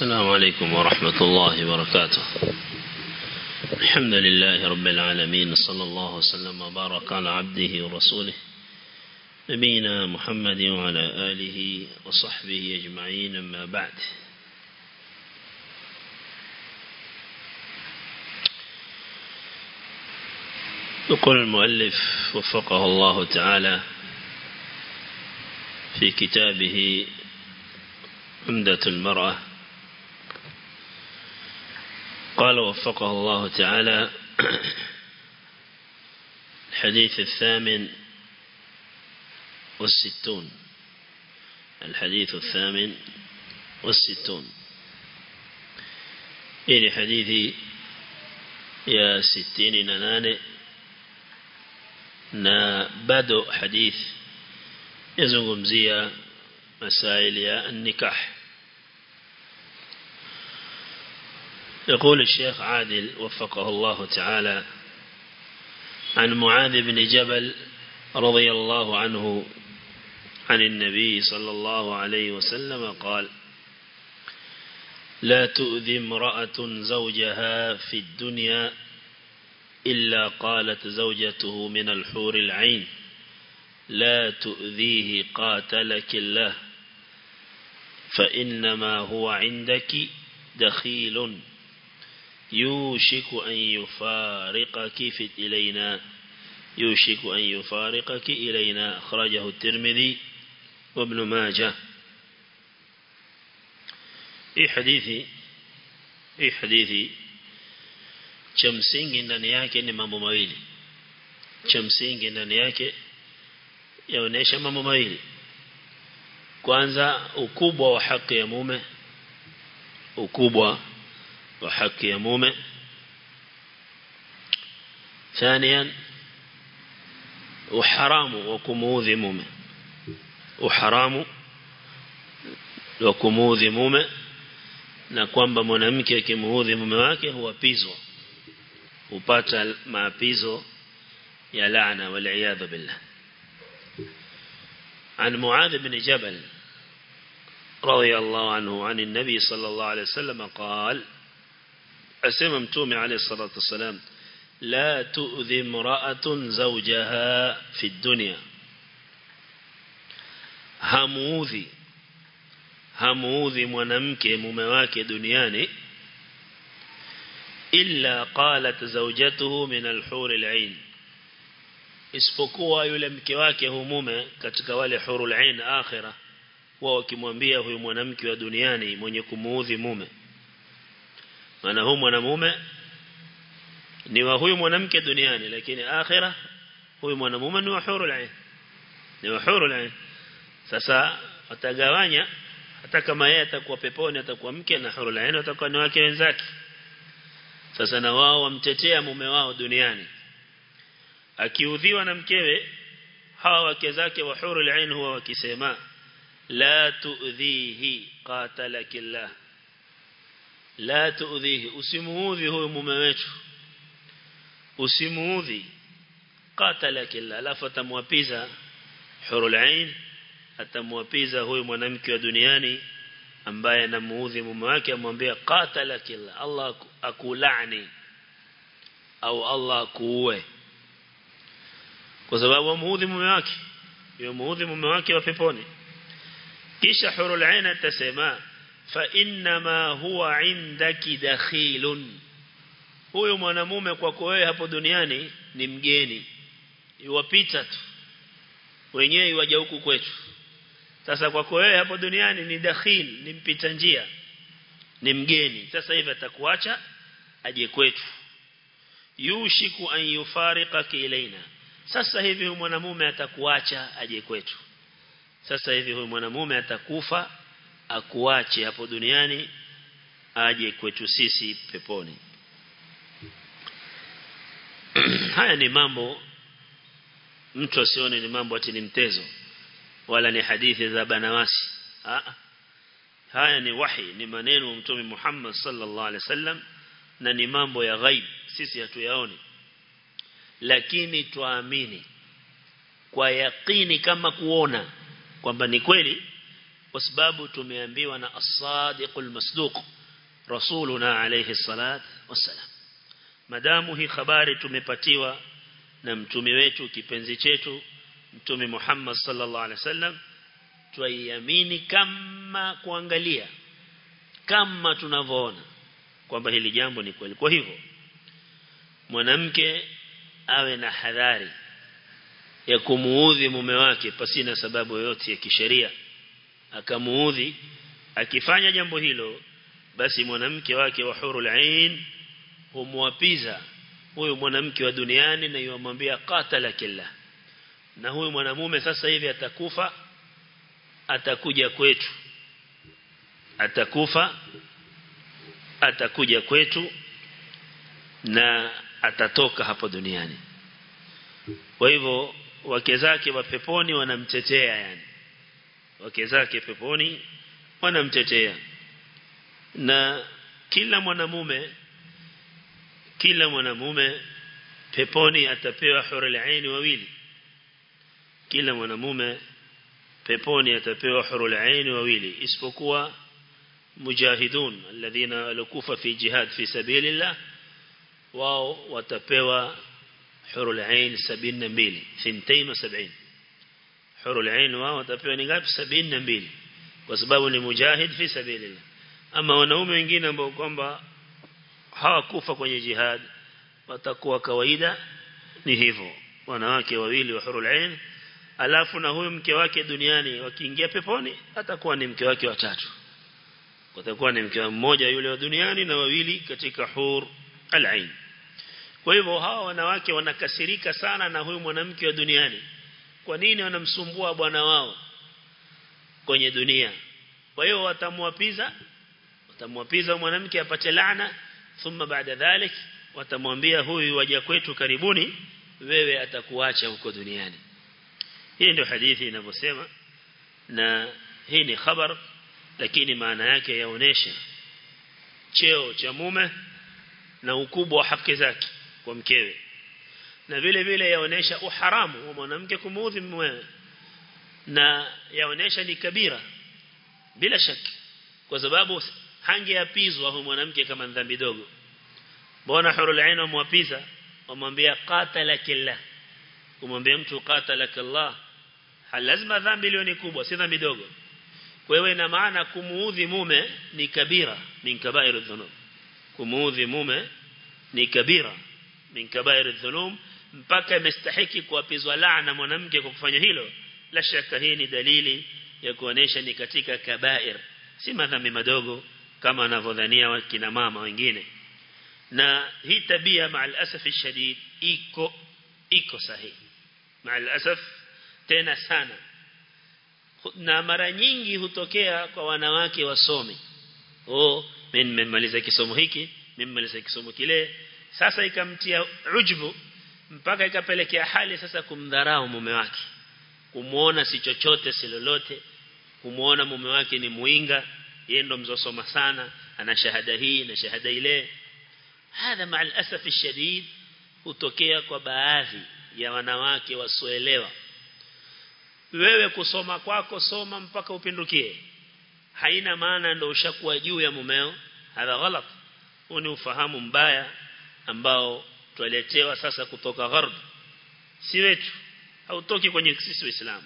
السلام عليكم ورحمة الله وبركاته. الحمد لله رب العالمين صلى الله وسلم وبارك على عبده ورسوله نبينا محمد وعلى آله وصحبه أجمعين أما بعد. يقول المؤلف وفقه الله تعالى في كتابه عمدة المرأة قال وفقه الله تعالى الحديث الثامن والستون. الحديث الثامن والستون. إلي حديثي؟ يا ستين ناناني na bado hadith yazungumzia masail ya النكاح. يقول الشيخ عادل وفقه الله تعالى عن معاذ بن جبل رضي الله عنه عن النبي صلى الله عليه وسلم قال لا تؤذي امرأة زوجها في الدنيا إلا قالت زوجته من الحور العين لا تؤذيه قاتلك الله فإنما هو عندك دخيل. يوشك أن يفارقك في إلينا يوشك أن يفارقك إلينا أخرجه الترمذي وابن ماجه إيه حديثي إيه حديثي cha msingi ndani yake ni mambo mawili cha msingi ndani yake yaonesha mambo mawili kwanza ukubwa wa haki ya mume ukubwa وحق يمومه ثانيا وحرام وكموذ مومه وحرام وكموذ مومه نقوم بمنامك كموذ مومه هو بيزو وبات مع بيزو يا لعنة والعياذ بالله عن معاذ بن جبل رضي الله عنه عن النبي صلى الله عليه وسلم قال أسمى متومي عليه الصلاة والسلام لا تؤذي امرأة زوجها في الدنيا. هموذي هموذي منمك مماك دنياني. إلا قالت زوجته من الحور العين. اسفقوا يلمك واك هموما كتكوالي حور العين آخرة ووكي مبيه منمك ودنياني من يكموذي مماك maana huyu mwanamume ni wa huyu mwanamke duniani lakini akhira huyu mwanamume ni wa hurul ain ni wa hurul ain sasa watagawanya hata kama yeye atakuwa peponi atakuwa mke na hurul ain atakuwa ni wake wenzake. Sasa na wao wamtetea mume wao duniani. Akiudhiwa na mkewe hawa wake zake wa hurul ain huwa wakisema la tuudhihi qatalakillah لا تؤذيه. أسموذي هو مميت أسموذي. قاتلك الله. لا فتموابيزا حر العين. أتموابيزا هو منامك ودنياني أمبايا نموذي مميت أمبايا قاتلك الله. الله أكلعني أو الله كوه وسبب ومهوذي مميت يوم مهوذي وفي وفيبوني كيش حر العين تسيماه fa inma huwa indaki dakhilun huyo mwanamume kwako wewe hapo duniani ni mgeni. Iwapita tu. Wenyewe waja huku kwetu. Sasa kwako wewe hapo duniani ni dakhil ni mpita njia ni mgeni. Sasa hivi atakuacha aje kwetu. Yushiku an yufariqaka ilaina sasa hivi huyu mwanamume atakuacha aje kwetu. Sasa hivi huyu mwanamume atakufa akuache hapo duniani aje kwetu sisi peponi. Haya ni mambo mtu asione ni mambo ati ni mtezo wala ni hadithi za banawasi. Aa. haya ni wahi ni maneno mtume Muhammad sallallahu alaihi wasallam na ni mambo ya ghaib sisi hatuyaoni. Lakini tuamini kwa yakini kama kuona kwamba ni kweli kwa sababu tumeambiwa na as-sadiqul masduq rasuluna alayhi salat wassalam. Madamu hii habari tumepatiwa na mtume wetu kipenzi chetu mtume Muhammad sallallahu alaihi wasallam. Tuiamini kama kuangalia kama tunavyoona kwamba hili jambo ni kweli. Kwa hivyo mwanamke awe na hadhari ya kumuudhi mume wake pasina sababu yoyote ya kisheria akamuudhi akifanya jambo hilo basi mwanamke wake wa hurul ain humwapiza. Huyo mwanamke wa duniani na yomwambia qatala killa na huyo mwanamume sasa hivi atakufa atakuja kwetu. Atakufa atakuja kwetu na atatoka hapo duniani. Kwa hivyo wake zake wa peponi wanamtetea yani wake zake peponi wanamtetea na kila mwanamume kila mwanamume peponi atapewa hurul aini wawili kila mwanamume peponi atapewa hurul aini wawili isipokuwa mujahidun alladhina walikufa fi jihad fi sabilillah wao watapewa hurul ain 72 72 hurul ain wao watapewa ni ngapi? 72 kwa sababu ni mujahid fi sabilillah. Ama wanaume wengine ambao kwamba hawakufa kwenye jihad watakuwa kawaida ni hivyo. Wanawake wawili wa hurul ain alafu na huyu mke wake duniani wakiingia peponi atakuwa ni mke wake watatu watakuwa ni mke mmoja yule wa duniani na wawili katika hur al-ain kwa hivyo hawa wanawake wanakasirika sana na huyu mwanamke wa duniani kwa nini wanamsumbua bwana wao kwenye dunia? Kwa hiyo watamwapiza watamwapiza mwanamke apate laana thumma baada dhalik watamwambia huyu waja kwetu karibuni wewe atakuacha huko duniani. Hii ndio hadithi inavyosema na hii ni khabar lakini maana yake yaonesha cheo cha mume na ukubwa wa haki zake kwa mkewe na vile vile yaonesha uharamu wa mwanamke kumuudhi mumewe na yaonesha ni kabira bila shaki kwa sababu hangeapizwa huyo mwanamke kama dhambi dogo mbona hurul ain wamwapiza wamwambia qatalakillah kumwambia mtu qatalakallah lazima dhambi ile ni kubwa si dhambi dogo kwa hiyo ina maana kumuudhi mume ni kabira min kabairu dhunub kumuudhi mume ni kabira min kabairu dhunub mpaka imestahiki kuapizwa laana mwanamke kwa kufanya hilo la shaka hii ni dalili ya kuonesha ni katika kabair si madhambi madogo kama wanavyodhania wakina mama wengine. Na hii tabia maal asaf shadid iko iko sahihi. Maal asaf tena sana. Na mara nyingi hutokea kwa wanawake wasomi. Oh mimi nimemaliza kisomo hiki mimi nimemaliza kisomo kile. Sasa ikamtia ujbu mpaka ikapelekea hali sasa kumdharau mume wake kumuona si chochote si lolote kumuona mume wake ni muinga yeye ndo mzosoma sana ana shahada hii na shahada ile. Hadha ma alasaf shadid hutokea kwa baadhi ya wanawake wasioelewa. Wewe kusoma kwako soma mpaka upindukie. Haina maana ndo ushakuwa juu ya mumeo hadha ghalat. Huu ni ufahamu mbaya ambao twaletewa sasa kutoka gharb. Si wetu. Hautoki kwenye sisi waislamu.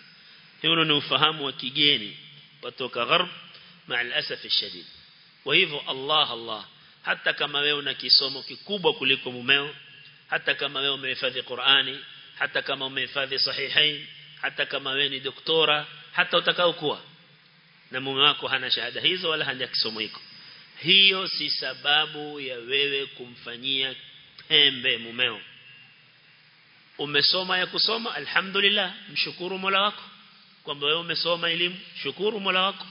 Hilo ni ufahamu wa kigeni kutoka gharb ma'al asaf shadid kwa hivyo Allah Allah hata kama wewe una kisomo kikubwa kuliko mumeo hata kama wewe umehifadhi Qur'ani hata kama umehifadhi sahihain hata kama wewe ni doktora hata utakao kuwa na mume wako hana shahada hizo wala hana kisomo hiko. Hiyo si sababu ya wewe kumfanyia pembe mumeo. Umesoma ya kusoma? Alhamdulillah. Mshukuru Mola wako. Kwamba wewe umesoma elimu. Shukuru Mola wako.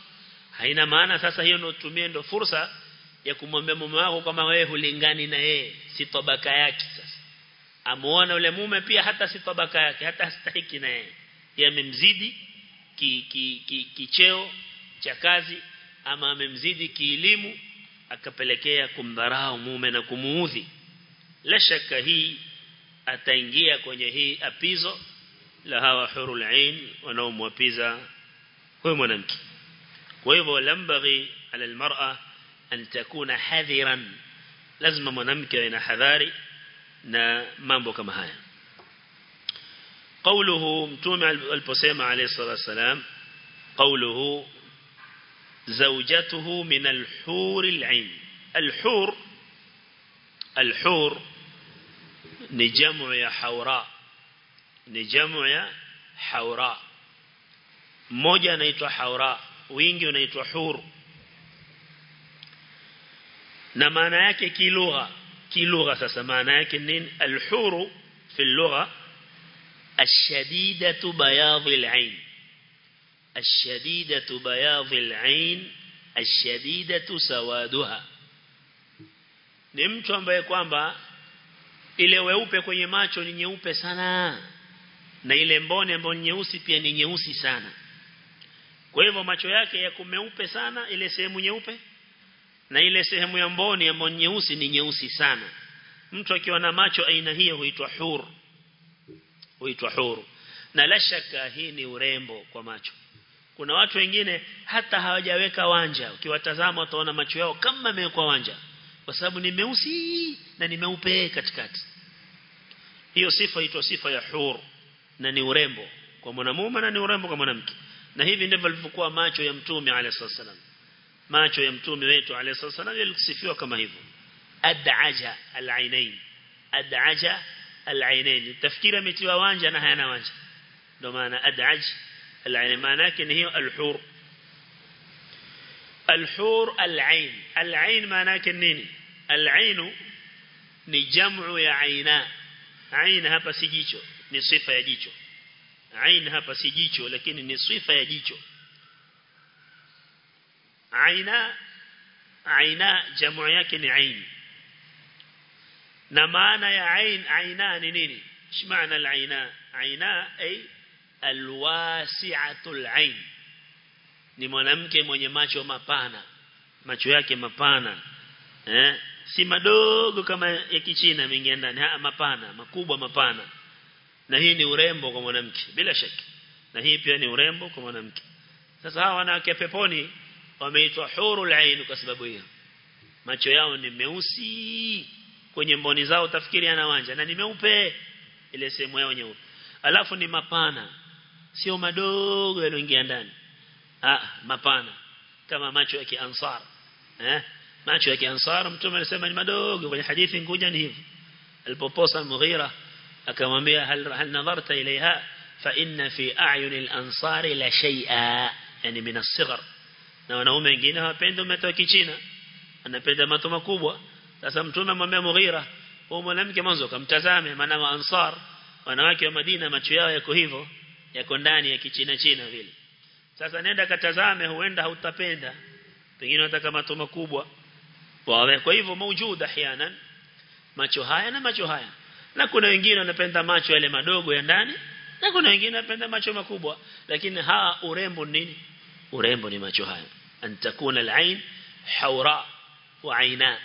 Haina maana sasa hiyo ndio tumie ndio fursa ya kumwambia mume wako kama wewe hulingani na yeye. Si tabaka yake sasa. Amuona yule mume pia hata si tabaka yake hata hastahiki na yeye. Yeye amemzidi ki, ki, ki, kicheo cha kazi ama amemzidi kielimu akapelekea kumdharau mume na kumuudhi la shaka hii ataingia kwenye hii apizo la hawa hurul ain wanaomwapiza huyo mwanamke kwa hivyo lambaghi ala almar'a an takuna hadhiran lazima mwanamke awe na hadhari na mambo kama haya قوله متوم البسيمة عليه الصلاة والسلام قوله زوجته من الحور العين الحور الحور نجمع يا حوراء نجمع يا حوراء mmoja anaitwa haura wingi unaitwa hur na maana yake kilugha kilugha sasa maana yake nini alhuru fi lugha الشديدة بياض العين الشديدة بياض العين الشديدة سوادها ni mtu ambaye kwamba ile weupe kwenye macho ni nyeupe sana. Na ile mboni ambayo ni nyeusi pia ni nyeusi sana. Kwa hivyo macho yake yako meupe sana ile sehemu nyeupe. Na ile sehemu ya mboni ambayo ni nyeusi ni nyeusi sana. Mtu akiwa na macho aina hiyo huitwa hur. Huitwa huru na la shaka hii ni urembo kwa macho. Kuna watu wengine hata hawajaweka wanja. Ukiwatazama utaona macho yao kama yamewekwa wanja kwa sababu ni meusi na ni meupe katikati. Hiyo sifa inaitwa sifa ya hur na ni urembo kwa mwanamume na ni urembo kwa mwanamke. Na hivi ndivyo alivyokuwa macho ya mtume alayhi wasallam macho ya mtume wetu alayhi wasallam yalisifiwa kama hivyo. Ad'aja al-ainain ad'aja alainain tafikiri ametiwa wanja na hayana wanja. Ndio maana ad'aj al-ainain maana yake ni hiyo al-hur الحور العين. العين ما ناكنين العين نجمع يا عينا عين هapa سيجيشو نصفة يا جيشو عين هapa سيجيشو لكن نصفة يا جيشو عينا عينا جمع يكن عين نمانا يا عين عينا نيني إيش العينا عينا أي الواسعة العين ni mwanamke mwenye macho mapana macho yake mapana eh? Si madogo kama ya kichina mengia ndani ha mapana makubwa mapana. Na hii ni urembo kwa mwanamke bila shaka. Na hii pia ni urembo kwa mwanamke. Sasa hawa wanawake peponi wameitwa hurul ain kwa sababu hiyo. Macho yao ni meusi kwenye mboni zao tafikiri ana wanja na ni meupe ile sehemu yao nyeupe. Alafu ni mapana sio madogo yaloingia ndani آه، مبانا كما ماتوا أكي أنصار. آه، ها ماتوا أكي أنصار ومتوما لسمى المدوغ وفي إن كوجن نهيف البوبوسة المغيرة أكوامبيا هل, هل نظرت إليها؟ فإن في أعين الأنصار لشيئا يعني من الصغر. نعم، نعم، نوانو منجينا بندو متوا كيشينا أنا بندو متوا مكوبوا لسمتوما مميا مغيرة. ومولمك منزو كمتزامي منام أنصار. wanawake wa Madina macho yao yako hivyo yako ndani ya kichina china vile sasa nenda katazame huenda hautapenda. Pengine unataka mato makubwa. Wawe. Kwa hivyo maujuda hianan macho haya na macho haya. Na kuna wengine wanapenda macho yale madogo ya ndani na kuna wengine wanapenda macho makubwa. Lakini haa urembo nini? Urembo ni macho haya. An takuna al-ain hawra wa aina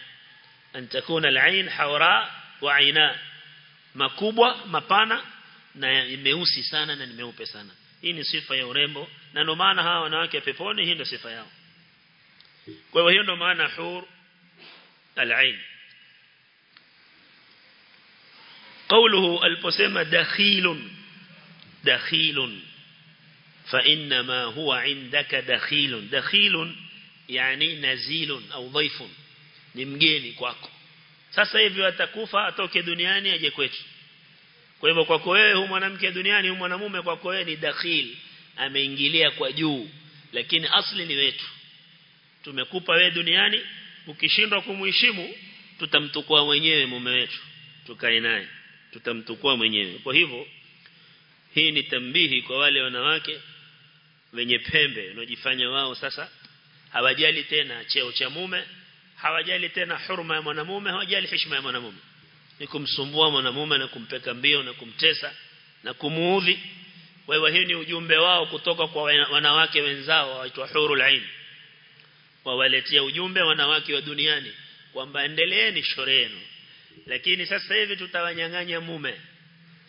an takuna al-ain hawra wa aina makubwa mapana na meusi sana na meupe sana. Hii ni sifa ya urembo na ndio maana hawa wanawake peponi hii ndio sifa yao kwa hiyo hiyo ndio maana hur al-ain قوله البسمة دخيل دخيل فإنما هو عندك دخيل دخيل يعني نزيل أو ضيف نمجيني kwako sasa hivi atakufa atoke duniani aje kwetu kwa hivyo kwako wewe hu mwanamke duniani hu mwanamume kwako wewe ni dakhil ameingilia kwa juu lakini asli ni wetu. Tumekupa wewe duniani ukishindwa kumuheshimu tutamtukua mwenyewe mume wetu tukae naye tutamtukua mwenyewe. Kwa hivyo hii ni tambihi kwa wale wanawake wenye pembe wanaojifanya wao sasa hawajali tena cheo cha mume hawajali tena hurma ya mwanamume hawajali heshima ya mwanamume. Ni kumsumbua mwanamume na kumpeka mbio na kumtesa na kumuudhi kwa hivyo hii ni ujumbe wao kutoka kwa wanawake wenzao waitwa hurul ain wawaletea ujumbe wanawake wa duniani kwamba endeleeni shorenu lakini sasa hivi tutawanyang'anya mume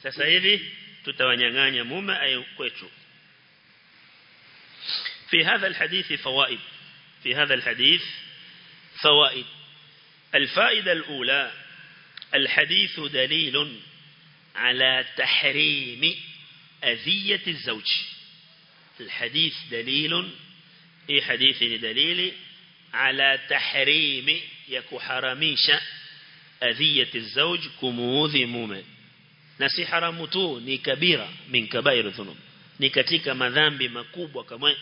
sasa hivi tutawanyang'anya mume ayo kwetu في هذا الحديث فوائد في هذا الحديث فوائد الفائدة الأولى الحديث دليل على تحريم أذية الزوج. الحديث دليل إي حديث دليل على تحريم يكو حرميش أذية الزوج كموذ مومي نسي حرمتو ني كبيرة من كبائر ثنوب ني كتيك مذنب مكوب وكمان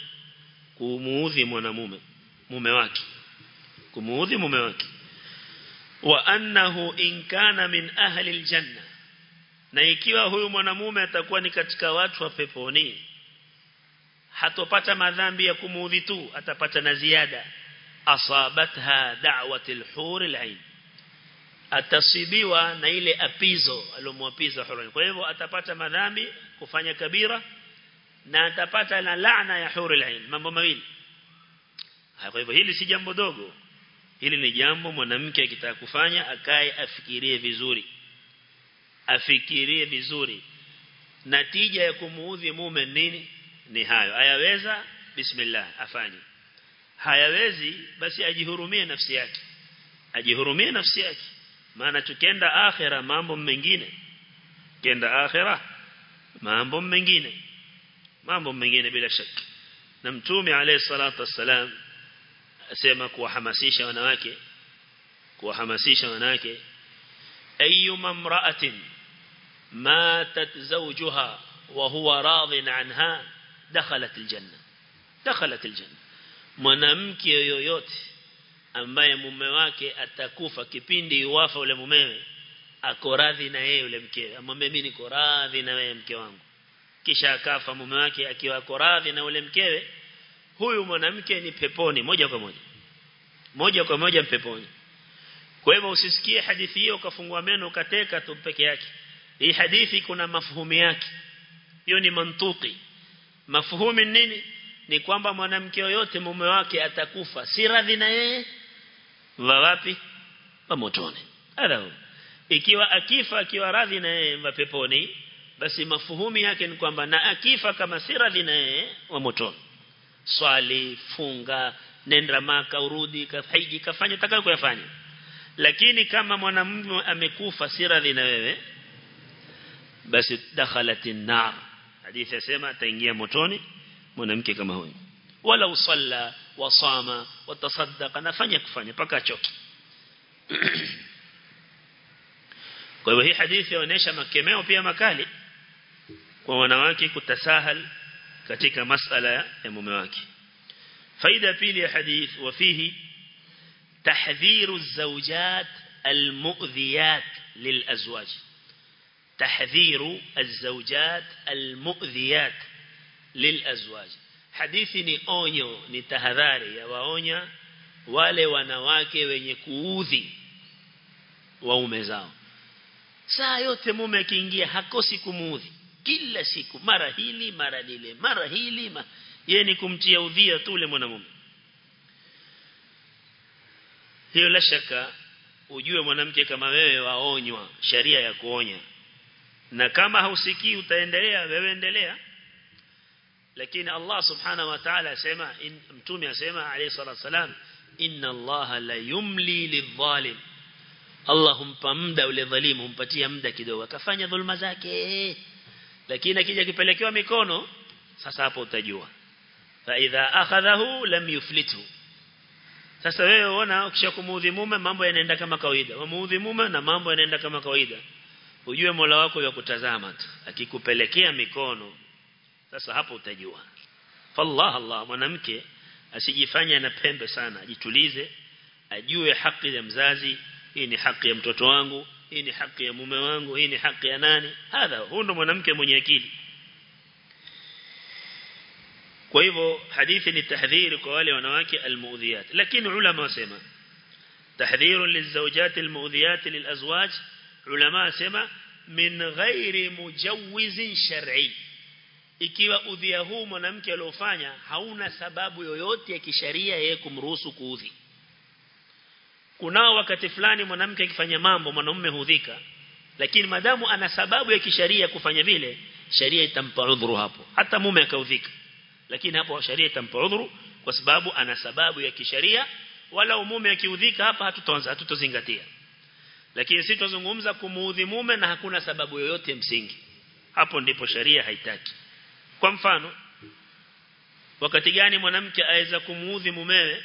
كموذ مومي مومي واكي. كموذ مومي واكي. وأنه إن كان من أهل الجنة na ikiwa huyu mwanamume atakuwa ni katika watu wa peponi hatopata madhambi ya kumuudhi tu atapata na ziada. Asabatha da'watil huril ain atasibiwa na ile apizo alomwapiza hurul kwa hivyo atapata madhambi kufanya kabira na atapata na laana ya hurul ain mambo mawili. Kwa hivyo hili si jambo dogo. Hili ni jambo mwanamke akitaka kufanya akae afikirie vizuri afikirie vizuri. Natija ya kumuudhi mume nini? Ni hayo. Ayaweza bismillah afanye. Hayawezi? Basi ajihurumie nafsi yake. Ajihurumie nafsi yake. Maana tukenda akhira mambo mengine. Kenda akhira mambo mengine. Mambo mengine bila shaka. Na mtume alayhi salatu wassalam asema kuwahamasisha wanawake kuwahamasisha wanawake ayyuma imra'atin matat زوجها وهو راض عنها anha dakhalat دخلت الجنة. Mwanamke yoyote ambaye mume wake atakufa kipindi iwafa ule mumewe ako radhi na yeye ule mkewe amwambie mimi niko radhi na wewe mke wangu. Kisha akafa mume wake akiwa ako radhi na ule mkewe. Huyu mwanamke ni peponi moja kwa moja. Moja kwa moja peponi kwa hivyo usisikie hadithi hiyo ukafungua meno ukateka tu peke yake hii hadithi kuna mafuhumi yake. Hiyo ni mantuki. Mafuhumi nini? Ni kwamba mwanamke yoyote mume wake atakufa. Si radhi na yeye? Wa wapi? Wa motoni. Ikiwa akifa akiwa radhi na yeye wa peponi basi mafuhumi yake ni kwamba na akifa kama si radhi na yeye wa motoni. Swali funga nenda maka urudi kafaiji kafanya takalo kuyafanya. Lakini kama mwanamume amekufa si radhi na wewe basi dakhalatin nar hadithi yasema ataingia motoni mwanamke kama huyo wala usalla wasama watasaddaqa nafanya kufanya paka achoke kwa hivyo hii hadithi inaonyesha makemeo pia makali kwa wanawake kutasahal katika masala ya mume wake faida pili ya hadith wafihi tahdhiru الزوجات المؤذيات للأزواج tahdhiru الزوجات almu'dhiyat lilazwaj hadithi ni onyo ni tahadhari ya waonya wale wanawake wenye kuudhi waume zao. Saa yote mume akiingia hakosi kumuudhi. Kila siku mara hili mara lile mara hili ma... yeye ni kumtia udhia tu ule mwanamume. Hiyo la shaka ujue mwanamke kama wewe waonywa sheria ya kuonya na kama hausikii utaendelea wewe endelea. Lakini Allah subhanahu wa ta'ala asema mtume asema alayhi salatu wasalam inna Allah la yumli lidhalim Allah ule dhalimu humpatia muda kidogo. Akafanya dhulma zake. Lakini akija kipelekewa mikono sasa hapo utajua. Fa idha akhadhahu lam yuflitu sasa wewe unaona ukishakumuudhi mume mambo yanaenda kama kawaida. Wamuudhi mume na mambo yanaenda kama kawaida ujue Mola wako ya kutazama tu akikupelekea mikono. Sasa hapo utajua. Fallah Allah mwanamke asijifanye na pembe sana ajitulize ajue haki ya mzazi hii ni haki ya mtoto wangu hii ni haki ya mume wangu hii ni haki ya nani? Hadha huyo ndo mwanamke mwenye akili. Kwa hivyo hadithi ni tahdhiri kwa wale wanawake almuudhiyat lakini ulama wasema tahdhiru lizawjati almuudhiyat lilazwaj ulama asema min ghairi mujawizin shar'i. Ikiwa udhia huu mwanamke aliofanya hauna sababu yoyote ya kisheria yeye kumruhusu kuudhi. Kunao wakati fulani mwanamke akifanya mambo mwanamume hudhika lakini madamu ana sababu ya kisheria kufanya vile sheria itampa udhuru hapo. Hata mume akaudhika. Lakini hapo sheria itampa udhuru kwa sababu ana sababu ya kisheria wala mume akiudhika hapa hatutoanza hatutozingatia lakini sisi tuzungumza kumuudhi mume na hakuna sababu yoyote msingi. Hapo ndipo sharia haitaki. Kwa mfano wakati gani mwanamke aweza kumuudhi mumewe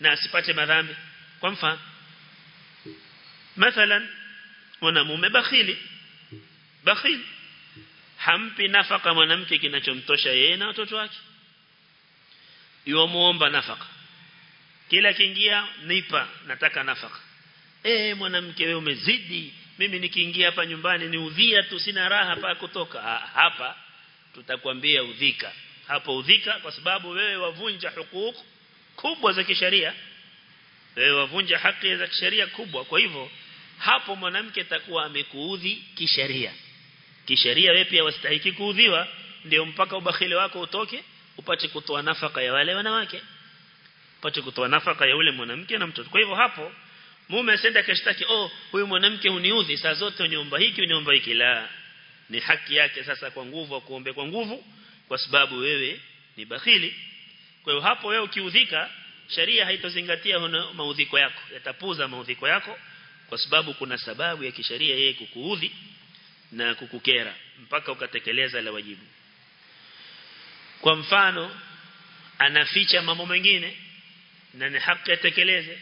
na asipate madhambi? Kwa mfano mathalan mwanamume bakhili. Bakhili hampi nafaka mwanamke kinachomtosha yeye na watoto wake. Yomuomba nafaka. Kila kiingia nipa nataka nafaka eh mwanamke wewe umezidi. Mimi nikiingia hapa nyumbani ni udhia tu sina raha pa kutoka. Ha, hapa tutakwambia udhika. Hapo udhika kwa sababu wewe wavunja hukuk kubwa za kisheria. Wewe wavunja haki za kisheria kubwa. Kwa hivyo hapo mwanamke takuwa amekuudhi kisheria. Kisheria wewe pia wastahiki kuudhiwa ndio mpaka ubakhili wako utoke upate kutoa nafaka ya wale wanawake upate kutoa nafaka ya ule mwanamke na mtoto. Kwa hivyo hapo mume asende kashtaki oh huyu mwanamke huniudhi saa zote uniomba hiki uniomba hiki. La ni haki yake sasa kwa nguvu kuombe kwa nguvu kwa sababu wewe ni bakhili. Kwa hiyo hapo wewe ukiudhika sharia haitozingatia maudhiko yako yatapuza maudhiko yako kwa sababu kuna sababu ya kisheria yeye kukuudhi na kukukera mpaka ukatekeleza la wajibu. Kwa mfano anaficha mambo mengine na ni haki atekeleze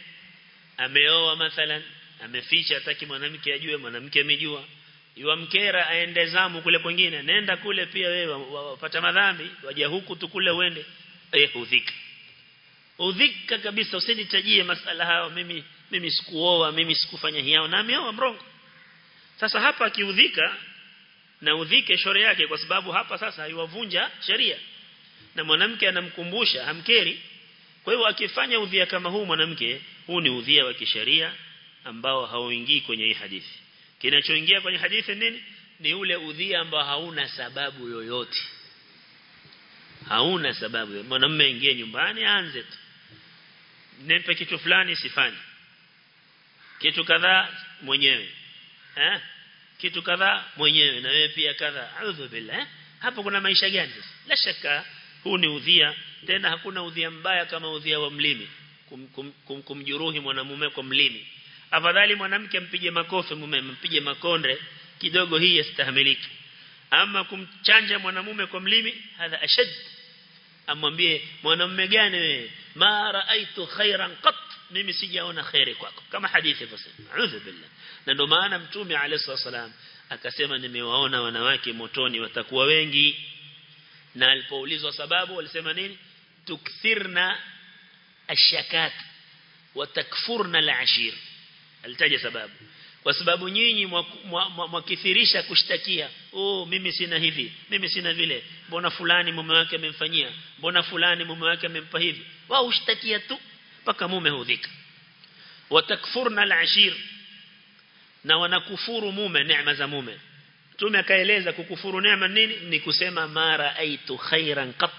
ameoa mathalan ameficha hataki mwanamke ajue mwanamke amejua. Iwamkera aende zamu kule kwingine nenda kule pia wewe wapata madhambi waje huku tu kule uende. Eh udhika udhika kabisa usinitajie masala hayo mimi mimi sikuoa mimi sikufanya hiyo na ameoa mrongo. Sasa hapa akiudhika na udhike shore yake kwa sababu hapa sasa haiwavunja sheria. Na mwanamke anamkumbusha hamkeri. Kwa hiyo akifanya udhia kama huu mwanamke huu ni udhia wa kisheria ambao hauingii kwenye hii hadithi. Kinachoingia kwenye hadithi nini? Ni ule udhia ambao hauna sababu yoyote. Hauna sababu mwanamume aingie nyumbani aanze tu. Nipe kitu fulani sifanye kitu kadhaa mwenyewe. Eh? Kitu kadhaa mwenyewe. Na wewe pia kadhaa. A'udhu billah eh? hapo kuna maisha gani la shaka huu ni udhia. Tena hakuna udhia mbaya kama udhia wa mlimi kum, kum, kum, kumjuruhi mwanamume kwa mlimi afadhali mwanamke ampige makofi mume ampige makonde kidogo hii yastahimiliki ama kumchanja mwanamume kwa mlimi hadha ashad. Amwambie mwanamume gani wewe? Ma raaitu khairan qat. Mimi sijaona khairi kwako. Kama hadithi fasema a'udhu billah. Na ndio maana mtume alayhi wasallam akasema nimewaona wanawake motoni watakuwa wengi. Na alipoulizwa sababu walisema nini? Tukthirna ashakat wa takfurna alashir. Alitaja sababu. Kwa sababu nyinyi mwakithirisha kushtakia oh mimi sina hivi mimi sina vile mbona fulani mume wake amemfanyia mbona fulani mume wake amempa hivi. Wao ushtakia tu mpaka mume hudhika watakfurna alashir na wanakufuru mume neema za mume. Mtume akaeleza kukufuru neema nini? Ni kusema mara aitu khairan qat.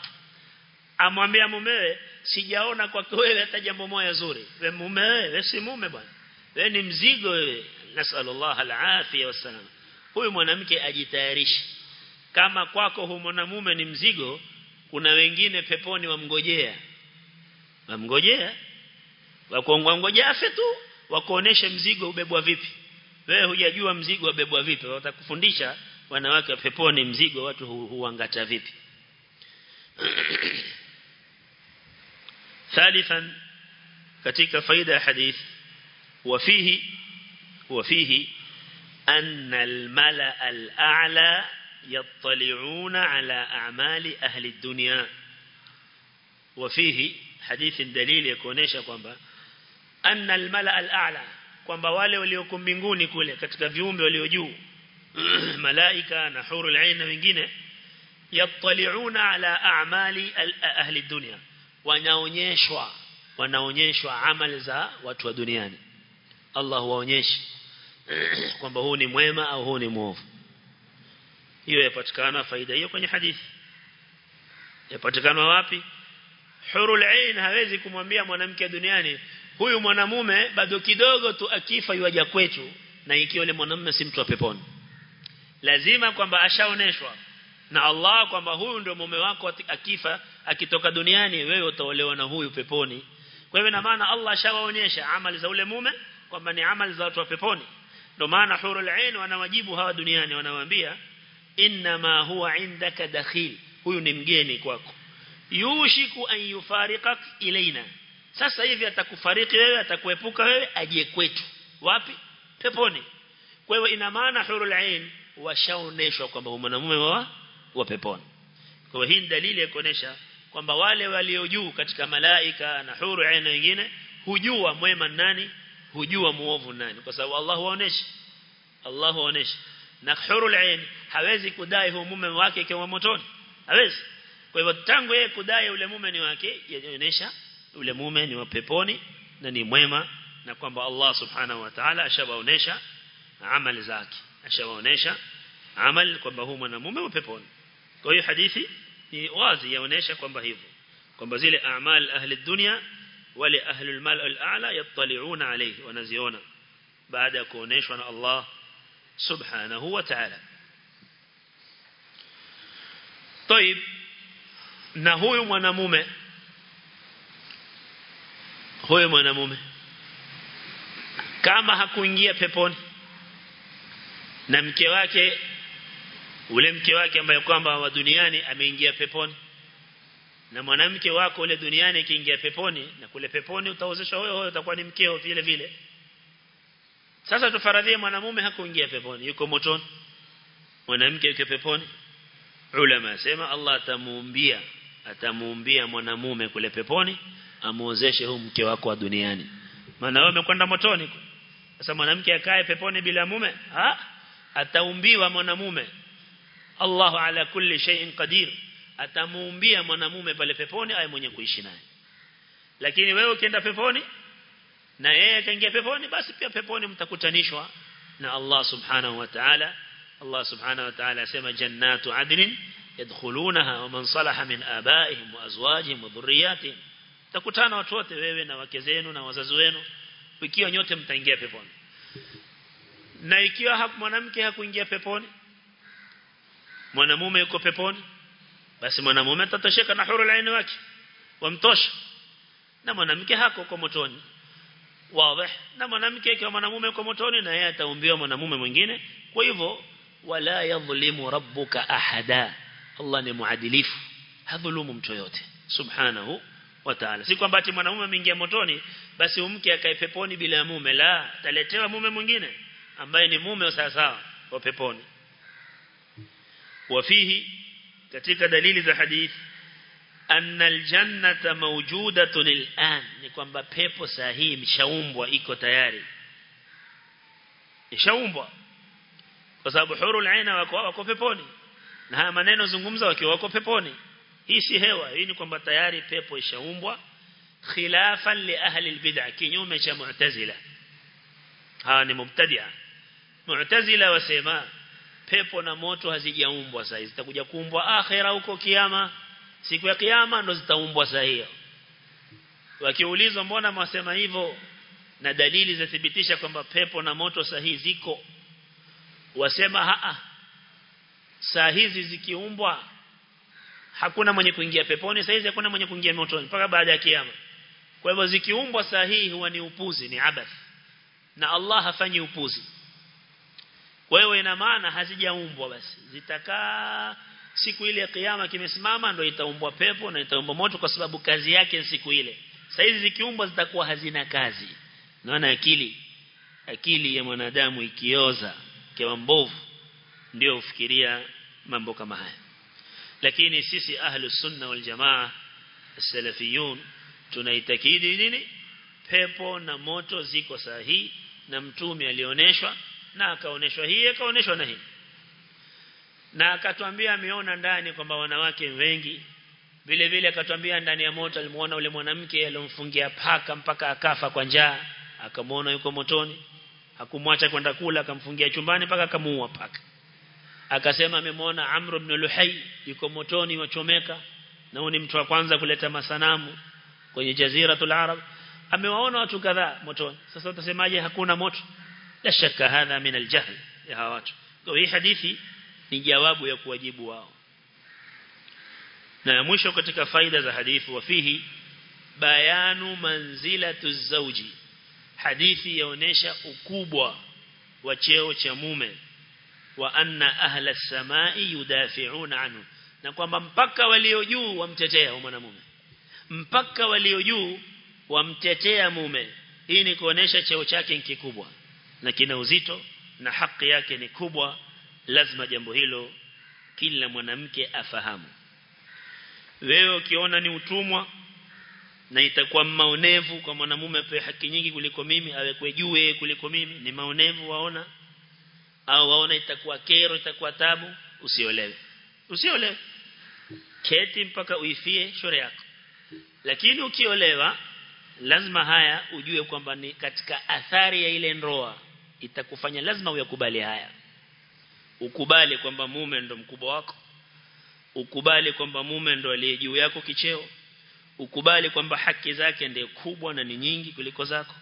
Amwambia mumewe sijaona kwake wewe hata jambo moja zuri. We mume wewe si mume bwana. Wewe ni mzigo wewe. Nasallallahu alafia wasallam huyu mwanamke ajitayarishe. Kama kwako huyu mwanamume ni mzigo kuna wengine peponi wamngojea. Wamngojea? Wakongongojea afe tu wakuoneshe mzigo ubebwa vipi. Wewe hujajua mzigo ubebwa vipi. Watakufundisha wanawake wa peponi mzigo watu huangata vipi ثالثا كتلك فائدة حديث وفيه وفيه أن الملأ الأعلى يطلعون على أعمال أهل الدنيا. وفيه حديث دليل يكونيش قنبا أن الملأ الأعلى قنبا والي وليكم بنغوني كولي كتكفيون بوليوجو ملائكة نحور العين من منغين يطلعون على أعمال أهل الدنيا. Wanaonyeshwa wanaonyeshwa amali za watu wa duniani. Allah waonyeshe kwamba huu ni mwema au huu ni mwovu. Hiyo yapatikana faida hiyo kwenye hadithi. Yapatikana wapi? Hurul ain hawezi kumwambia mwanamke duniani huyu mwanamume bado kidogo tu akifa yuaja kwetu na ikiwa yule mwanamume si mtu wa peponi. Lazima kwamba ashaoneshwa na Allah kwamba huyu ndio mume wako akifa akitoka duniani wewe utaolewa na huyu peponi. Kwa hivyo na maana Allah ashawaonyesha amali za ule mume kwamba ni amali za watu wa peponi. Ndio maana hurul ain wanawajibu hawa duniani wanawaambia inma huwa indaka dakhil. Huyu ni mgeni kwako. Yushiku an yufariqak ilaina sasa hivi atakufariki wewe atakuepuka wewe aje kwetu. Wapi? Peponi. Kwa hivyo ina maana hurul ain washaoneshwa kwamba mwanamume wa wa peponi. Kwa hii dalili ya kuonesha kwamba wale walio juu katika malaika na huru aina wengine hujua mwema nani hujua muovu nani. Kwa sababu Allah huonesha Allah huonesha na hurul ain hawezi kudai huyo mume wake kama motoni. Hawezi. Kwa hivyo tangu yeye kudai ule mume ni wake yanaonesha ule mume ni wa peponi na ni mwema na kwamba Allah subhanahu wa ta'ala ashabaonesha amali zake. Ashabaonesha amal kwamba huyu mwanamume wa peponi. Kwa hiyo hadithi ni wazi yaonesha kwamba hivyo kwamba zile a'mal ahli dunya wale ahli al-mal al-a'la yattali'una alayhi wanaziona baada ya kuoneshwa na Allah subhanahu wa ta'ala طيب na huyu mwanamume huyu mwanamume kama hakuingia peponi na mke wake ule mke wake ambaye kwamba wa duniani ameingia peponi. Na mwanamke wako ule duniani akiingia peponi na kule peponi utaozeshwa wewe wewe utakuwa ni mkeo vile vile. Sasa tufaradhie mwanamume hakuingia peponi yuko motoni. Mwanamke yuko peponi. Ulama sema Allah atamuumbia atamuumbia mwanamume kule peponi amuozeshe huyu mke wako wa duniani. Maana wewe umekwenda motoni sasa mwanamke akae peponi bila mume ha? Ataumbiwa mwanamume Allahu ala kulli shay'in qadir. Atamuumbia mwanamume pale peponi aye mwenye kuishi naye. Lakini wewe ukienda peponi na yeye akaingia peponi basi pia peponi mtakutanishwa na Allah subhanahu wa ta'ala. Allah subhanahu wa ta'ala asema jannatu adnin yadkhulunaha wa man salaha min abaihim wa azwajihim wa dhurriyyatihim. Takutana watu wote wewe na wake zenu na wazazi wenu. Ikiwa nyote mtaingia peponi. Na ikiwa mwanamke hakuingia peponi mwanamume yuko peponi basi mwanamume atatosheka na huru laini wake wamtosha na mwanamke hako kwa motoni. Wazi na mwanamke ikiwa mwanamume yuko motoni na yeye ataumbiwa mwanamume mwingine. Kwa hivyo wala yadhlimu rabbuka ahada Allah ni muadilifu hadhulumu mtu yote subhanahu wa ta'ala. Si kwamba ati mwanamume ameingia motoni basi umke akae peponi bila mume. La ataletewa mume mwingine ambaye ni mume sawa sawa wa peponi وفيه كتك دليل ذا حديث أن الجنة موجودة الآن نكوان ببيبو ساهيم شاومبوا إيكو تياري شاومبوا وصابو حور العين وكو وكو ببوني نها منينو زنغمزا وكو وكو ببوني هيسي هوا ينكوان بطياري ببيبو شاومبوا خلافا لأهل البدع كنيوم يشا معتزلة هاني مبتدع معتزلة وسيماء pepo na moto hazijaumbwa sasa zitakuja kuumbwa akhera huko kiyama. Siku ya kiyama ndo zitaumbwa sasa hiyo. Wakiulizwa mbona mwasema hivyo? Na dalili zathibitisha kwamba pepo na moto sahihi ziko. Wasema haa saa hizi zikiumbwa hakuna mwenye kuingia peponi saa hizi hakuna mwenye kuingia motoni mpaka baada ya kiyama. Kwa hivyo zikiumbwa sahihi huwa ni upuzi ni abath. Na Allah hafanyi upuzi hiyo ina maana hazijaumbwa basi. Zitakaa siku ile ya kiyama kimesimama ndio itaumbwa pepo na itaumbwa moto kwa sababu kazi yake siku ile. Sasa hizi zikiumbwa zitakuwa hazina kazi. Naona akili? Akili ya mwanadamu ikioza kwa mbovu ndio ufikiria mambo kama haya. Lakini sisi ahlu sunna wal jamaa salafiyun tunaitakidi nini? Pepo na moto ziko sahihi na mtume alioneshwa na akaoneshwa hii akaoneshwa na hii. Na akatuambia ameona ndani kwamba wanawake wengi. Vile vile akatuambia ndani ya moto alimuona ule mwanamke aliyomfungia paka mpaka akafa kwa njaa. Akamuona yuko motoni. Hakumwacha kwenda kula akamfungia chumbani mpaka akamuua paka. Akasema amemwona Amr ibn Luhay yuko motoni wachomeka. Na huyu ni mtu wa kwanza kuleta masanamu kwenye jaziratul arab. Amewaona watu kadhaa motoni. Sasa utasemaje? Hakuna moto la shaka hadha min aljahl ya hawa watu. Kwa hii hadithi ni jawabu ya kuwajibu wao. Na mwisho katika faida za hadithi wafihi bayanu manzilatu zawji hadithi yaonesha ukubwa wa cheo cha mume wa anna ahla samai yudafi'una anhu. Na kwamba mpaka walio juu wamtetea mwanamume. Mpaka walio juu wamtetea mume. Hii ni kuonesha cheo chake kikubwa na kina uzito na haki yake ni kubwa lazima jambo hilo kila mwanamke afahamu. Wewe ukiona ni utumwa na itakuwa maonevu kwa mwanamume apewe haki nyingi kuliko mimi awekwe juu kuliko mimi ni maonevu waona au waona itakuwa kero itakuwa tabu usiolewe. Usiolewe. Keti mpaka uifie shore yako. Lakini ukiolewa lazima haya ujue kwamba ni katika athari ya ile ndoa itakufanya lazima uyakubali haya. Ukubali kwamba mume ndo mkubwa wako. Ukubali kwamba mume ndo aliye juu yako kicheo. Ukubali kwamba haki zake ndiyo kubwa na ni nyingi kuliko zako.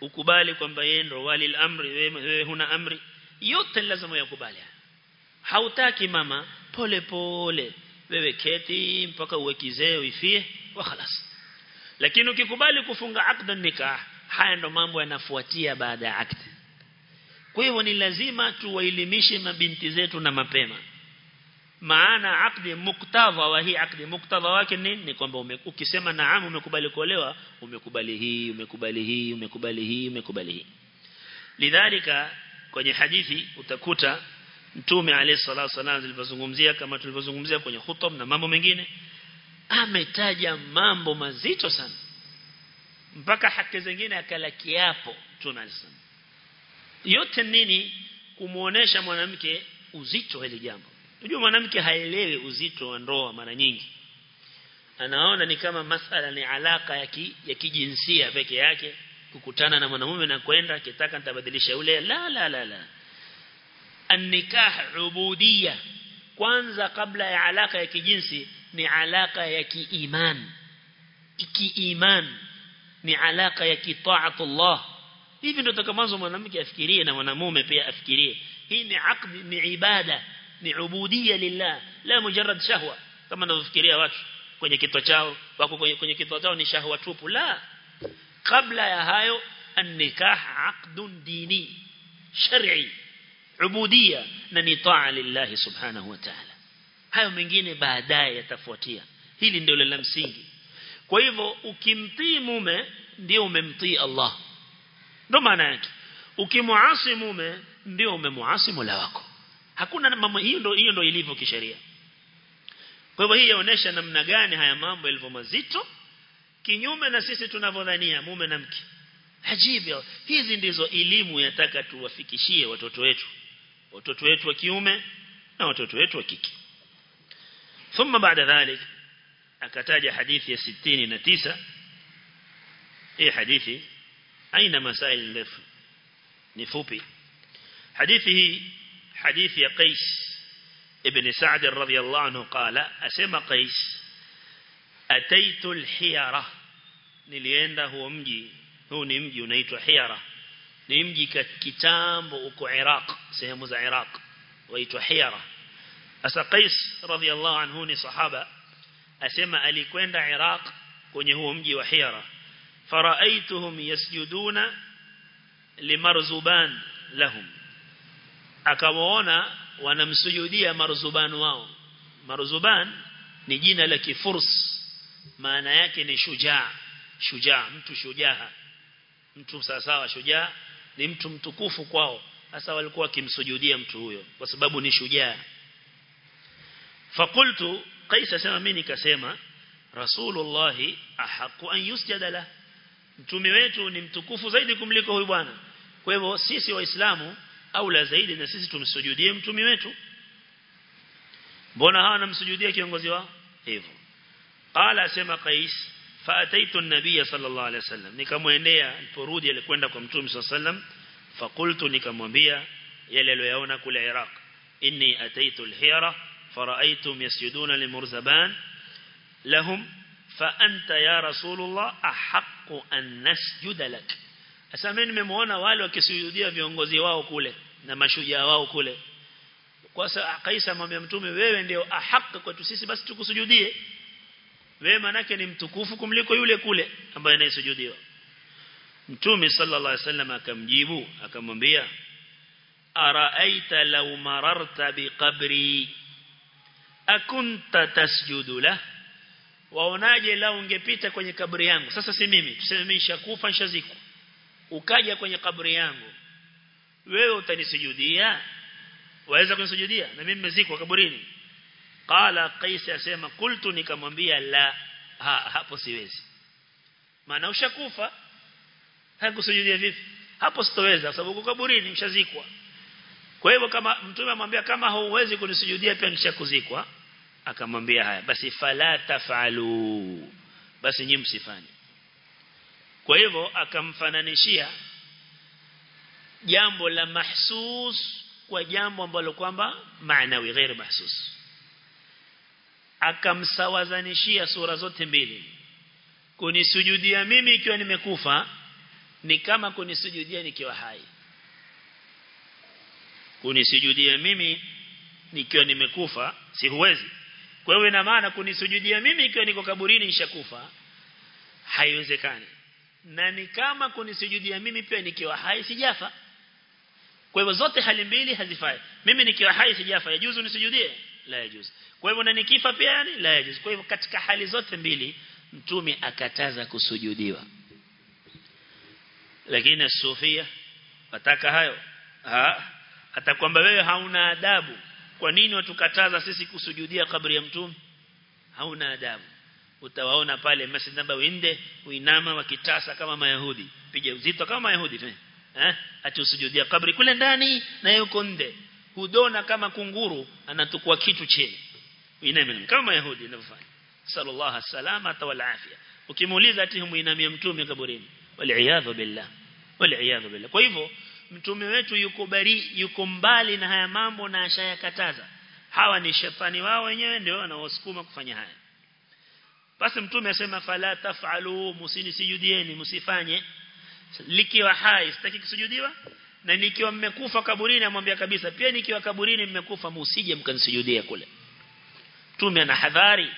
Ukubali kwamba yeye ndo wali amri wewe huna amri. Yote lazima uyakubali hautaki mama pole pole. Wewe keti mpaka uwe kizee uifie wa khalas. Lakini ukikubali kufunga akda nikah haya ndo mambo yanafuatia baada ya akdi kwa hivyo ni lazima tuwaelimishe mabinti zetu na mapema. Maana akdi muktadha wa hii akdi muktadha wake nini ni kwamba ukisema naam umekubali kuolewa umekubali hii umekubali hii umekubali hii umekubali hii. Lidhalika kwenye hadithi utakuta mtume alayhi salatu wasallam alizungumzia kama tulivyozungumzia kwenye hutuba na mambo mengine ametaja mambo mazito sana. Mpaka haki zingine akala kiapo alayhi yote nini kumuonesha mwanamke uzito hili jambo? Unajua mwanamke haelewi uzito wa ndoa mara nyingi. Anaona ni kama masala ni alaka ya ki, ya kijinsia peke yake kukutana na mwanamume na kwenda kitaka nitabadilisha ule la la la la. An-nikah ubudiyya. Kwanza kabla ya alaka ya kijinsi ni alaka ya kiiman. Kiiman ni alaka ya kitaatullah hivi ndio takamazo mwanamke afikirie na mwanamume pia afikirie. Hii ni aqd ni ibada ni ubudia lillah la mujarrad shahwa. Kama ninavyofikiria watu kwenye kitwa chao wako kwenye, kwenye kitwa chao ni shahwa tupu. La kabla ya hayo an-nikah aqdun dini shar'i ubudia na ni taa lillah subhanahu wa ta'ala. Hayo mengine baadaye yatafuatia. Hili ndio la msingi. Kwa hivyo ukimtii mume ndio umemtii Allah ndo maana yake. Ukimuasi mume ndio umemuasi Mola wako. Hakuna mama hiyo ndo hiyo ndo ilivyo kisheria. Kwa hivyo hii inaonyesha namna gani haya mambo yalivyo mazito kinyume na sisi tunavyodhania mume na mke. Ajibu hizi ndizo elimu yataka tuwafikishie watoto wetu. Watoto wetu wa kiume na watoto wetu wa kike. Thumma baada dhalik akataja hadithi ya 69 hii hadithi أين مسائل الرف نفوبي حديثه حديث يا قيس ابن سعد رضي الله عنه قال أسمى قيس أتيت الحيرة. نليندا هو مجي هو نمجي ونيت الحيرة. نمجي ككتاب وكو عراق سيهمز عراق ويت حيرة. أسى قيس رضي الله عنه صحابة أسمى ألي كويند عراق كوني هو مجي وحيرة. Faraaituhum yasjuduna limarzuban lahum. Akawaona wanamsujudia marzuban wao. Marzuban ni jina la kifurs. Maana yake ni shujaa. Shujaa mtu shujaa mtu sawasawa shujaa ni mtu mtukufu kwao. Hasa walikuwa kimsujudia mtu huyo kwa sababu ni shujaa. Fakultu Qais sema mimi nikasema Rasulullah ahaqu an yusjada la mtume wetu ni mtukufu zaidi kumliko huyu bwana. Kwa hivyo sisi waislamu au la zaidi na sisi tumsujudie mtume wetu. Mbona hawa namsujudia kiongozi wao? Hivyo. Qala asema qais fa ataitu an-nabiy sallallahu alayhi wasallam. Nikamwendea aliporudi alikwenda kwa mtume sallallahu alayhi wasallam fakultu nikamwambia yale aliyoyaona kule Iraq inni ataitu al-hira faraitum yasjuduna limurzaban lahum fa anta ya rasulullah ahaqqu an nasjuda lak. Sasa mimi nimemuona wale wakisujudia viongozi wao kule na mashujaa wao kule. Kwa sababu Kaisa amwambia mtume wewe ndio ahaq kwetu sisi basi tukusujudie. Wewe manake ni mtukufu kumliko yule kule ambaye anayesujudiwa. Mtume sallallahu alaihi wasallam akamjibu akamwambia araaita law mararta biqabri akunta tasjudu lahu waonaje la ungepita kwenye kaburi yangu? Sasa si mimi tuseme mimi nishakufa nishaziku ukaja kwenye kaburi yangu wewe utanisujudia? Waweza kunisujudia? Na mimi nimezikwa kaburini. Qala qais asema kultu nikamwambia la ha, hapo siwezi. Maana ushakufa. Hakusujudia vipi? Hapo sitoweza sababu kaburini mshazikwa kwa hivyo kama mtume amwambia kama hauwezi kunisujudia pia nishakuzikwa akamwambia haya basi fala tafalu. Basi nyinyi msifanye. Kwa hivyo akamfananishia jambo la mahsus kwa jambo ambalo kwamba maanawi ghairi mahsus. Akamsawazanishia sura zote mbili. Kunisujudia mimi ikiwa nimekufa ni kama kunisujudia nikiwa hai. Kunisujudia mimi nikiwa nimekufa si huwezi hiyo ina maana kunisujudia mimi ikiwa niko kaburini nishakufa haiwezekani. Na ni kama kunisujudia mimi pia nikiwa hai sijafa. Kwa hivyo zote hali mbili hazifai. Mimi nikiwa hai sijafa yajuzu nisujudie? La yajuzu. Kwa hivyo na nikifa pia yani? La yajuzu. Kwa hivyo katika hali zote mbili mtume akataza kusujudiwa. Lakini sufia wataka hayo? Ha? Atakwamba wewe hauna adabu kwa nini watukataza sisi kusujudia kabri ya mtume? Hauna adabu. Utawaona pale Masjid Nabawi nde uinama wakitasa kama mayahudi. Piga uzito kama mayahudi eh? Ati usujudia kabri kule ndani na yuko nde hudona kama kunguru anatukua kitu chini. Uiname kama mayahudi inafanya sallallahu alaihi wal afia. Ukimuuliza ati humuinamia mtume kaburini? Wal billah. Wal billah. Kwa hivyo mtume wetu yuko bari yuko mbali na haya mambo na ashayakataza. Hawa ni shetani wao wenyewe ndio wanaosukuma kufanya haya. Basi mtume asema fala tafalu musini sijudieni msifanye likiwa hai sitaki kusujudiwa. Na nikiwa mmekufa kaburini amwambia kabisa pia nikiwa kaburini mmekufa msije mkanisujudia kule. Mtume ana hadhari.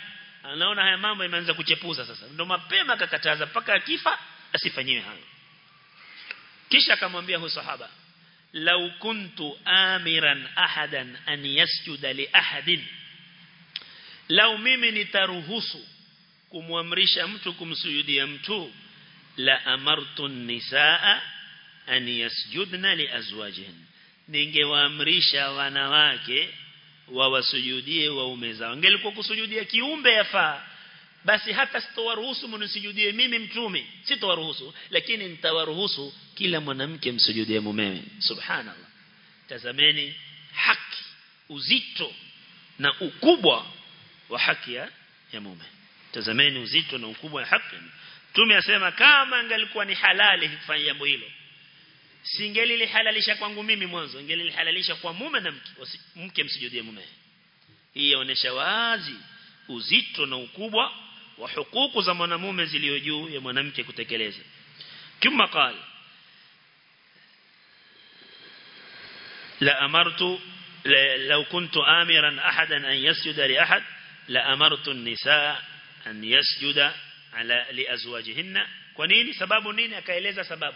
Anaona haya mambo yameanza kuchepuza sasa. Ndio mapema akakataza paka akifa asifanyiwe hayo kisha akamwambia huyo sahaba law kuntu amiran ahadan an yasjuda li ahadin. Law mimi nitaruhusu kumwamrisha mtu kumsujudia mtu la amartu nisaa an yasjudna li azwajihin. Ningewaamrisha wanawake wawasujudie waume zao. Ngelikuwa kusujudia kiumbe yafaa basi hata sitowaruhusu mnisujudie mimi mtume. Sitowaruhusu lakini nitawaruhusu kila mwanamke msujudie mumewe. Subhanallah. Tazameni haki uzito na ukubwa wa haki ya, mume. Tazameni uzito na ukubwa wa haki mtume asema kama angalikuwa ni halali kufanya jambo hilo singelilihalalisha kwangu mimi mwanzo ingelilihalalisha kwa mume na mke mke msujudie mume hii yaonesha wazi uzito na ukubwa وحقوق زمان مومز اليوجو يمان مكي كتكليز كما قال لأمرت لو كنت آمرا أحدا أن يسجد لأحد لأمرت النساء أن يسجد على لأزواجهن كونين سبب نين أكيليز سبب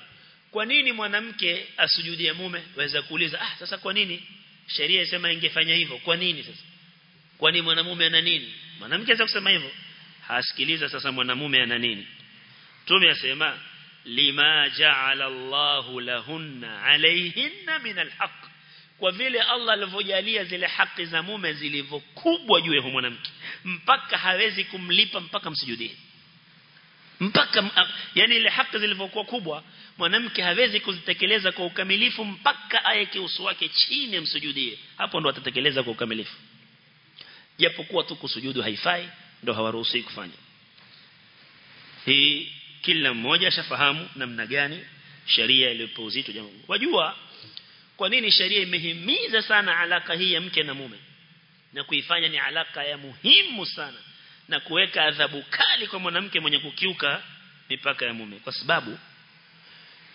كونين يمان مكي أسجد وإذا ويزاكوليز أه سسا كونين شريع سما ينجفن يهيفو كونين سسا kwani mwanamume ana nini? Mwanamke anaweza kusema hivyo. Hasikiliza sasa mwanamume ana nini? Tume asema lima ja'ala Allahu lahunna alayhinna min alhaq. Kwa vile Allah alivyojalia zile haki za mume zilivokubwa juu ya mwanamke mpaka hawezi kumlipa mpaka msujudie. Mpaka yani ile haki zilivyokuwa kubwa mwanamke hawezi kuzitekeleza kwa ukamilifu mpaka aeke uso wake chini msujudie hapo ndo atatekeleza kwa ukamilifu. Japokuwa tu kusujudu haifai ndo hawaruhusi kufanya hii kila mmoja shafahamu namna gani sheria iliyopo uzito jambo wajua kwa nini sheria imehimiza sana alaka hii ya mke na mume na kuifanya ni alaka ya muhimu sana na kuweka adhabu kali kwa mwanamke mwenye kukiuka mipaka ya mume kwa sababu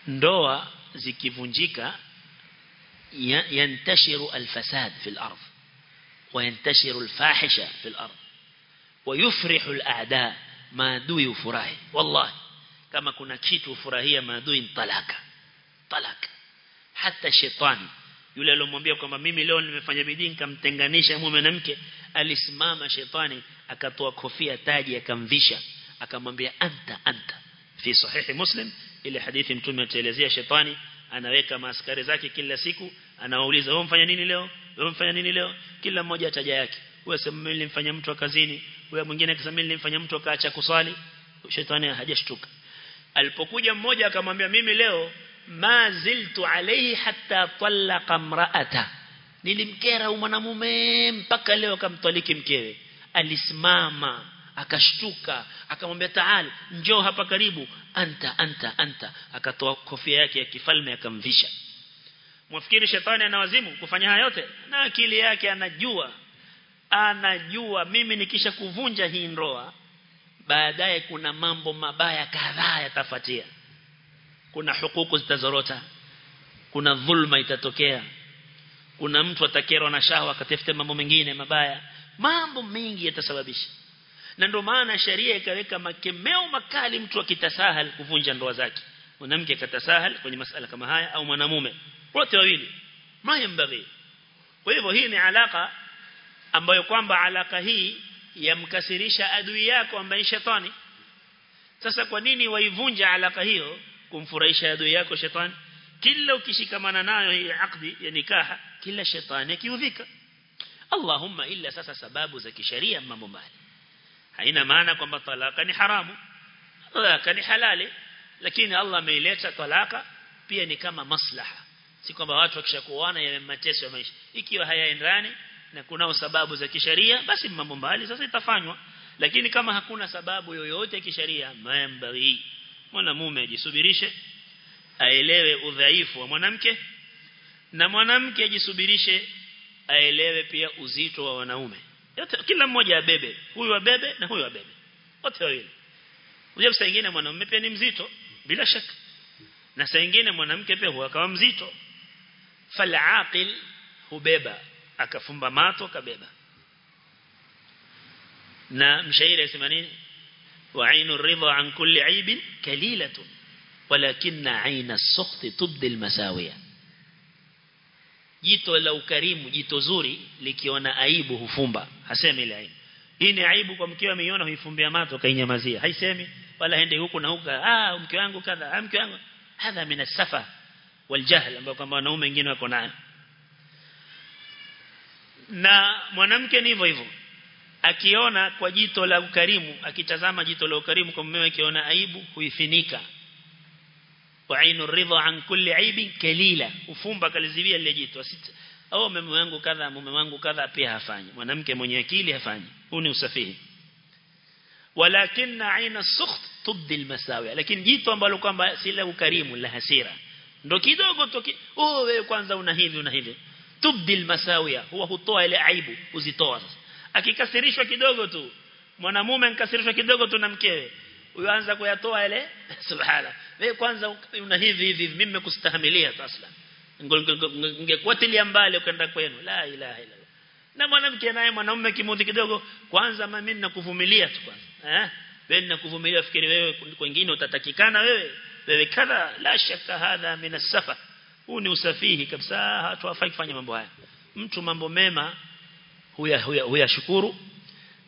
ndoa zikivunjika yantashiru alfasad fil ardh وينتشر الفاحشة في الأرض wayufrihu al-a'da maadui ufurahi wallahi kama kuna kitu ufurahia maadui talaka. Talaka. Hata shetani yule alomwambia kwamba mimi leo nimefanya bidii nikamtenganisha mume na mke alisimama shetani akatoa kofia taji akamvisha. Akamwambia anta anta. Fi sahihi muslim ile hadithi mtume ataelezea shetani anaweka maaskari zake kila siku anawauliza wewe mfanya nini leo? Wewe mfanya nini leo? Kila mmoja ataja yake. Wewe sema nilimfanya mtu kazini wewe mwingine akisema nilimfanya mtu akaacha kuswali. Shetani hajashtuka. Alipokuja mmoja akamwambia mimi leo ma ziltu alayhi hatta talaqa imra'ata. Nilimkera mwanamume mpaka leo akamtaliki mkewe. Alisimama akashtuka akamwambia taal njoo hapa karibu. Anta anta anta. Akatoa kofia yake ya kifalme akamvisha. Mwafikiri shetani anawazimu kufanya haya yote? Na akili yake anajua anajua mimi nikisha kuvunja hii ndoa baadaye kuna mambo mabaya kadhaa yatafuatia. Kuna hukuku zitazorota kuna dhulma itatokea kuna mtu atakerwa na shahwa akatafuta mambo mengine mabaya mambo mengi yatasababisha. Na ndio maana sheria ikaweka makemeo makali mtu akitasahal kuvunja ndoa zake. Mwanamke akatasahal kwenye masala kama haya au mwanamume. Wote wawili. Mayambagi kwa hivyo hii ni alaka ambayo kwamba alaka hii yamkasirisha adui yako ambaye shetani. Sasa kwa nini waivunja alaka hiyo kumfurahisha adui yako shetani? Kila ukishikamana nayo hii akdi ya nikaha kila shetani akiudhika. Allahumma illa sasa sababu za kisheria mambo mbali. Haina maana kwamba talaka ni haramu. Talaka ni halali. Lakini Allah ameileta talaka pia ni kama maslaha. Si kwamba watu wakishakuoana ya mateso ya maisha. Ikiwa hayaendani na kunao sababu za kisheria basi mambo mbali sasa itafanywa. Lakini kama hakuna sababu yoyote ya kisheria mambari mwanamume ajisubirishe aelewe udhaifu wa mwanamke na mwanamke ajisubirishe aelewe pia uzito wa wanaume. Yote kila mmoja abebe huyu abebe na huyu abebe. Wote wawili. Unajua saa nyingine mwanamume pia ni mzito bila shaka. Na saa nyingine mwanamke pia huwa kama mzito. Falaqil hubeba akafumba mato kabeba na mshairi asema nini? Ainu ridha an kulli aibin kalilatun walakinna aina as-sukhti tubdi al-masawiya. Jito la ukarimu jito zuri likiona aibu hufumba. Hasemi ile aibu hii ni aibu kwa mkeo ameiona huifumbia mato kainyamazia haisemi wala hende huku na huku ah mke wangu kadha ah mke wangu. Hadha min as-safa wal jahl ambao kama wanaume wengine wako nayo na mwanamke ni hivyo hivyo. Akiona kwa jito la ukarimu akitazama jito la ukarimu kwa mumewe akiona aibu huifinika. Wa ainu ridha an kulli aibi kalila. Ufumba kalizibia lile jito. Au mume wangu kadha mume wangu kadha pia hafanyi. Mwanamke mwenye akili hafanyi. Huu ni usafihi. Walakin aina sukht tubdi almasawi lakini jito ambalo kwamba si la ukarimu la hasira. Ndo kidogo toki oh wewe kwanza una hivi una hivi tubdi almasawiya huwa hutoa ile aibu uzitoa sasa. Akikasirishwa kidogo tu mwanamume ankasirishwa kidogo tu na mkewe uanza kuyatoa ile subhana wewe kwanza una hivi hivi mimi nimekustahimilia tasla ningekuatilia mbali ukaenda kwenu. La ilaha illa na mwanamke naye mwanamume kimudhi kidogo kwanza mimi ninakuvumilia tu kwanza eh? Wewe ninakuvumilia fikiri wewe kwingine utatakikana wewe wewe kadha la shaka hadha min as-safa huu ni usafihi kabisa hatuwafai kufanya mambo haya. Mtu mambo mema huya huya huya shukuru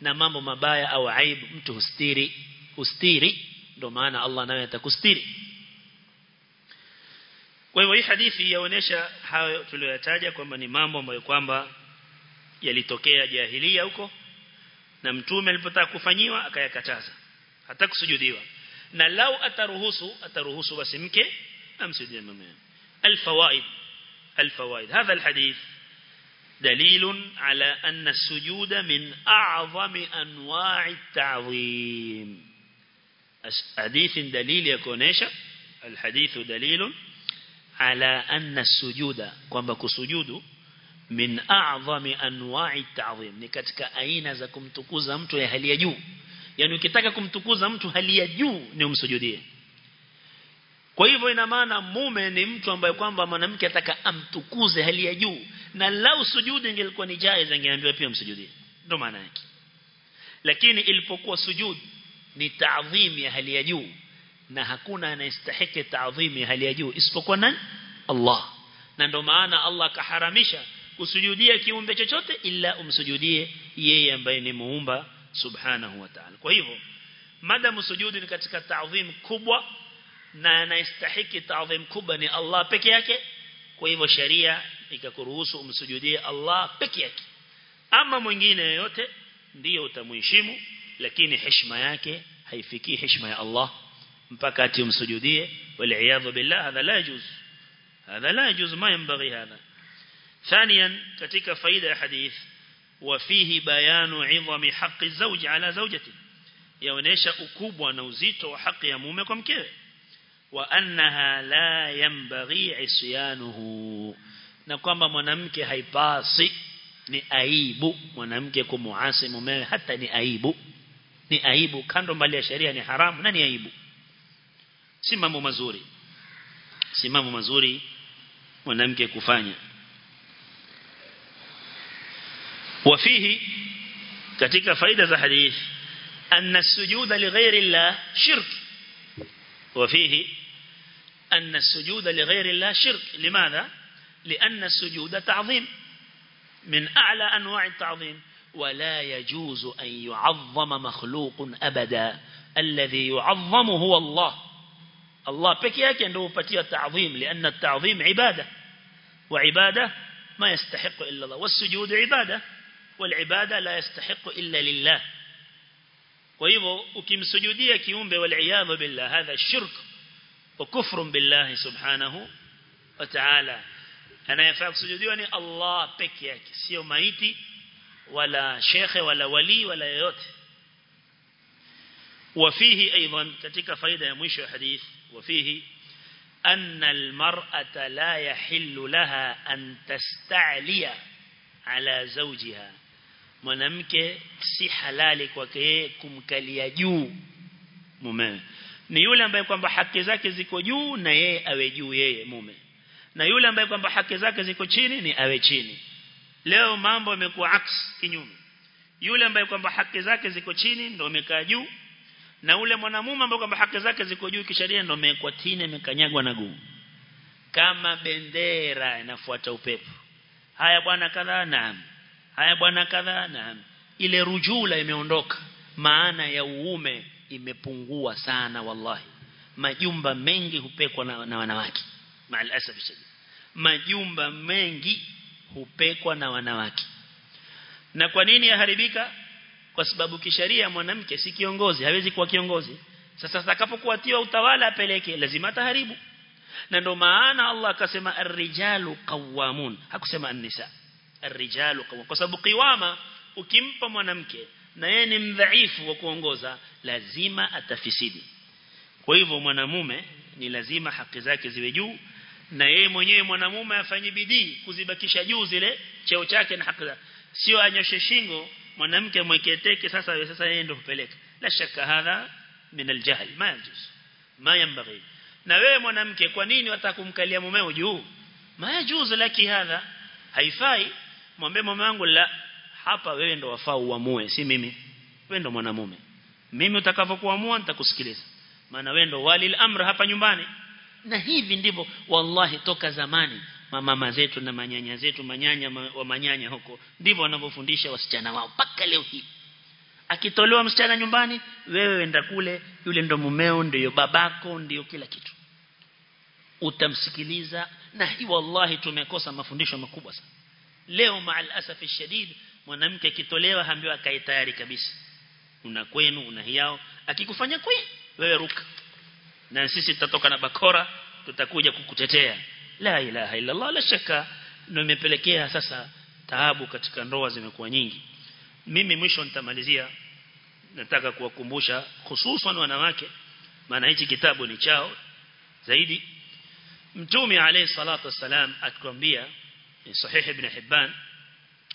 na mambo mabaya au aibu mtu hustiri hustiri ndio maana Allah naye atakustiri. Kwa hivyo hii hadithi yaonesha hayo tuliyoyataja kwamba ni mambo ambayo kwamba yalitokea jahilia huko na mtume alipotaka kufanyiwa akayakataza hata kusujudiwa na lau ataruhusu ataruhusu basi mke amsujudie mume الفوائد. الفوائد. هذا الحديث دليل على أن السجود من أعظم أنواع التعظيم. حديث دليل يكونيش الحديث دليل على أن السجود كما كسجود من أعظم أنواع التعظيم. نكتك أين زكم تكوز ya juu yani ukitaka kumtukuza mtu hali ya juu ni umsujudie kwa hivyo ina maana mume ni mtu ambaye kwamba mwanamke ataka amtukuze hali ya juu. Na lau sujudi ingelikuwa ni jaiz angeambiwa pia msujudie. Ndio maana yake. Lakini ilipokuwa sujud ni taadhimi ya hali ya juu. Na hakuna anayestahiki taadhimi ya hali ya juu isipokuwa nani? Allah. Na ndio maana Allah kaharamisha kusujudia kiumbe chochote ila umsujudie yeye ambaye ni muumba subhanahu wa ta'ala. Kwa hivyo madamu sujudi ni katika taadhim kubwa na anayestahiki taadhim kubwa ni Allah peke yake kwa hivyo sharia ikakuruhusu umsujudie Allah peke yake ama mwingine yoyote ndiyo utamheshimu lakini heshima yake haifikii heshima ya Allah mpaka ati umsujudie wal billah hadha la yajuz هذا لا يجوز ما ينبغي هذا ثانيا katika faida ya hadith وفيه بيان عظم حق الزوج على زوجته yaonesha ukubwa na uzito wa haki ya mume kwa mkewe وأنها لا ينبغي عصيانه. نقوم منامك هايباسي نأيبو منامك كمعاصي ممي حتى نأيبو نأيبو كان رمال الشريعة نحرام نا نأيبو سمام مزوري سمام مزوري منامك كفاني وفيه كتك فايدة الحديث أن السجود لغير الله شرك وفيه أن السجود لغير الله شرك. لماذا؟ لأن السجود تعظيم. من أعلى أنواع التعظيم. ولا يجوز أن يعظم مخلوق أبدا. الذي يعظم هو الله. الله بكيك عنده فتية تعظيم لأن التعظيم عبادة. وعبادة ما يستحق إلا الله. والسجود عبادة. والعبادة لا يستحق إلا لله. وإذا ukimsujudia kiumbe wal billah hadha shirk wa وكفر بالله سبحانه وتعالى. أنا يفعل سجوديواني الله بكيك سيو مايتي ولا شيخ ولا ولي ولا يوت. وفيه أيضا كتك فايدة يمويش الحديث وفيه أن المرأة لا يحل لها أن تستعلي على زوجها. منامك سي حلالك وكي كمكالي يجو ممان ni yule ambaye kwamba haki zake ziko juu na yeye awe juu yeye mume. Na yule ambaye kwamba haki zake ziko chini ni awe chini. Leo mambo yamekuwa aks kinyume. Yule ambaye kwamba haki zake ziko chini ndio amekaa juu. Na ule mwanamume ambaye kwamba haki zake ziko juu kisheria ndio amekuwa tini amekanyagwa na guu. Kama bendera inafuata upepo. Haya bwana kadhaa naam. Haya bwana kadhaa naam. Ile rujula imeondoka. Maana ya uume imepungua sana wallahi. Majumba mengi hupekwa na, na wanawake. Maalasaf majumba mengi hupekwa na wanawake. Na kwa nini yaharibika? Kwa sababu kisheria mwanamke si kiongozi hawezi kuwa kiongozi. Sasa atakapokuatiwa utawala apeleke lazima taharibu na ndio maana Allah akasema ar-rijalu qawamun hakusema an-nisa. Ar-rijalu kwa sababu qiwama ukimpa mwanamke na yeye ni mdhaifu wa kuongoza lazima atafisidi. Kwa hivyo mwanamume ni lazima haki zake ziwe juu na yeye mwenyewe mwanamume afanye bidii kuzibakisha juu zile cheo chake na haki sio anyoshe shingo mwanamke mweketeke sasa sasa yeye ndio kupeleka la shaka hadha min aljahl ma yajuz ma yanbaghi. Na wewe mwanamke kwa nini watakumkalia mumeo juu? Ma yajuz laki hadha. Haifai mwambie mume wangu la hapa wewe ndo wafaa uamue si mimi. Wewe ndo mwanamume mimi utakavyokuamua nitakusikiliza. Maana wewe ndo walil amr hapa nyumbani. Na hivi ndivyo wallahi toka zamani mama zetu na manyanya zetu manyanya ma, wa manyanya huko ndivyo wanavyofundisha wasichana wao mpaka leo hii. Akitolewa msichana nyumbani wewe enda kule yule ndo mumeo ndio babako ndio kila kitu. Utamsikiliza na hii wallahi tumekosa mafundisho makubwa sana. Leo maal asafi shadid mwanamke akitolewa haambiwa kae tayari kabisa una kwenu una hiao. Akikufanya kwe wewe ruka. Na sisi tutatoka na bakora tutakuja kukutetea. La ilaha illa Allah la shaka. Ndio imepelekea sasa taabu katika ndoa zimekuwa nyingi. Mimi mwisho nitamalizia. Nataka kuwakumbusha hususan wanawake maana hichi kitabu ni chao. Zaidi mtume alayhi salatu wasalam atuambia ni sahih ibn hibban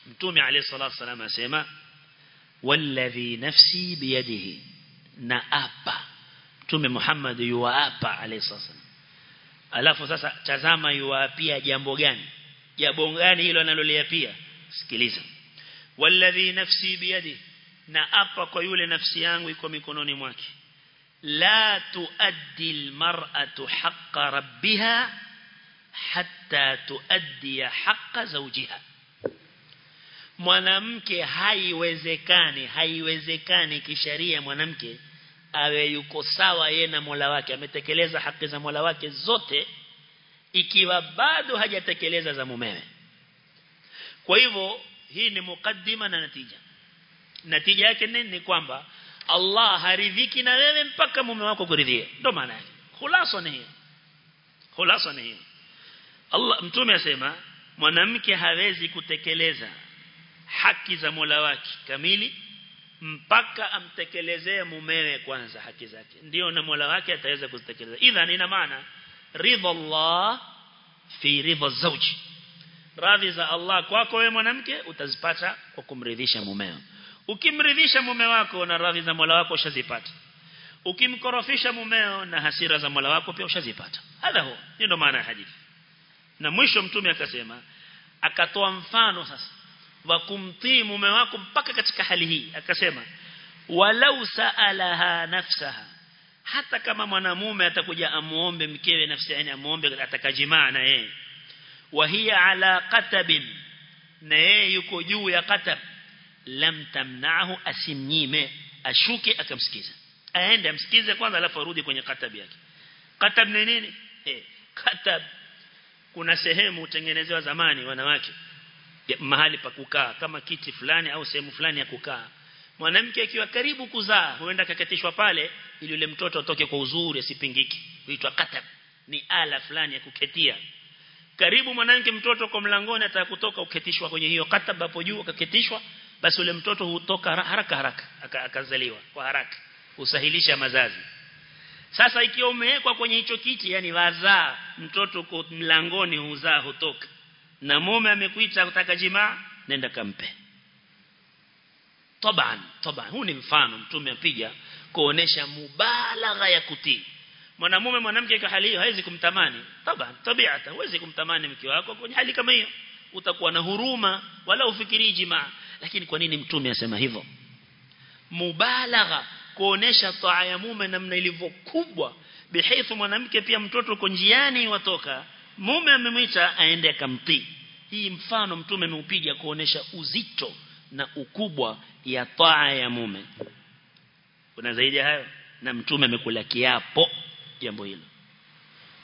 mtume alayhi salatu wasalam asema walladhi nafsi biyadihi na apa mtume Muhammad yuapa alayhi salatu alafu sasa tazama yuapia jambo gani? Jambo gani hilo analoliapia? Sikiliza. walladhi nafsi biyadi na apa kwa yule nafsi yangu iko mikononi mwake. la tuaddi almar'atu haqqa rabbiha hatta tuaddi haqqa zawjiha mwanamke haiwezekani haiwezekani kisheria mwanamke awe yuko sawa yeye na Mola wake. Ametekeleza haki za Mola wake zote ikiwa bado hajatekeleza za mumewe. Kwa hivyo hii ni mukaddima na natija. Natija yake nini ni kwamba Allah haridhiki na wewe mpaka mume wako kuridhia ndio maana yake. Khulasa ni hiyo. Khulasa ni hiyo. Allah mtume asema mwanamke hawezi kutekeleza haki za Mola wake kamili mpaka amtekelezee mumewe kwanza haki zake. Ndio na Mola wake ataweza kuzitekeleza. Idhan ina maana ridha Allah fi ridha zawji. Radhi za Allah kwako wewe mwanamke utazipata kwa kumridhisha mumeo ukimridhisha mume wako na radhi za Mola wako ushazipata. Ukimkorofisha mumeo na hasira za Mola wako pia ushazipata. Hadha huo ndio maana ya hadithi. Na mwisho mtume akasema akatoa mfano sasa wa kumtii mume wako mpaka katika hali hii. Akasema walau saalaha nafsaha. Hata kama mwanamume atakuja amuombe mkewe nafsi yani amuombe atakajimaa na yeye. Wa hiya ala qatabin na yeye yuko juu ya qatab. Lam tamna'hu asimnyime ashuke akamsikiza aende amsikize kwanza alafu arudi kwenye qatab yake. Qatab ni nini? Eh qatab. Kuna sehemu utengenezewa zamani wanawake mahali pa kukaa kama kiti fulani au sehemu fulani ya kukaa. Mwanamke akiwa karibu kuzaa huenda kakatishwa pale ili yule mtoto atoke kwa uzuri asipingiki huitwa katab ni ala fulani ya kuketia. Karibu mwanamke mtoto kwa mlangoni atakutoka uketishwa kwenye hiyo katab hapo juu akaketishwa basi yule mtoto hutoka haraka haraka akazaliwa kwa haraka. Usahilisha mazazi. Sasa ikiwa umewekwa kwenye hicho kiti yani wazaa mtoto kwa mlangoni huzaa hutoka na mume amekuita kutaka jimaa nenda kampe. Taban taban huu ni mfano mtume apiga kuonesha mubalagha ya kutii. Mwanamume mwanamke kwa hali hiyo haizi kumtamani. Taban tabiata huwezi kumtamani mke wako kwenye hali kama hiyo. Utakuwa na huruma wala ufikirii jimaa lakini kwa nini mtume asema hivyo? Mubalagha kuonesha taa ya mume namna ilivyo kubwa. Mwanamke pia mtoto uko njiani watoka mume amemwita aende akamtii. Hii mfano mtume ameupiga kuonesha uzito na ukubwa ya taa ya mume. Kuna zaidi ya hayo? Na mtume amekula kiapo jambo hilo.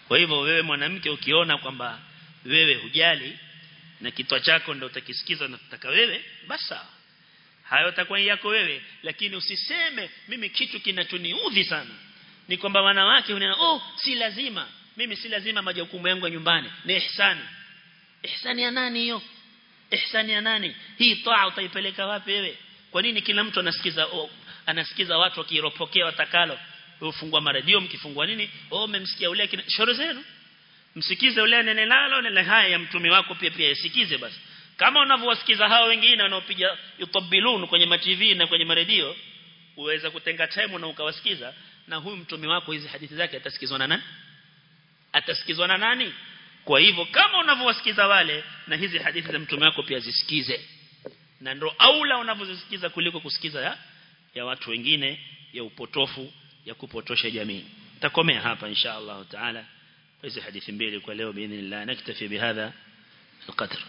Kwa hivyo wewe mwanamke ukiona kwamba wewe hujali na kitwa chako ndio utakisikiza na tutaka wewe basi hayo takuwa yako wewe lakini usiseme mimi kitu kinachoniudhi sana. Ni kwamba wanawake unena oh si lazima mimi si lazima majukumu yangu ya nyumbani. Ni ihsani. Ihsani ya nani hiyo? Ihsani ya nani? Hii taa utaipeleka wapi wewe? Kwa nini kila mtu anasikiza oh, anasikiza watu wakiropokea watakalo? Ufungua maradio mkifungua nini? Oh mmemsikia ule kina shoro zenu. Msikize ule nene nalo nene haya ya mtume wako pia pia yasikize basi. Kama unavyowasikiza hao wengine wanaopiga yutabilun kwenye ma TV na kwenye maradio uweza kutenga time na ukawasikiza na huyu mtume wako hizi hadithi zake atasikizwa na nani atasikizwa na nani kwa hivyo kama unavyowasikiza wale na hizi hadithi za mtume wako pia zisikize na ndo aula unavyozisikiza kuliko kusikiza ya, ya watu wengine ya upotofu ya kupotosha jamii takomea hapa insha Allah taala hizi hadithi mbili kwa leo biidhnillah naktafi bihadha القدر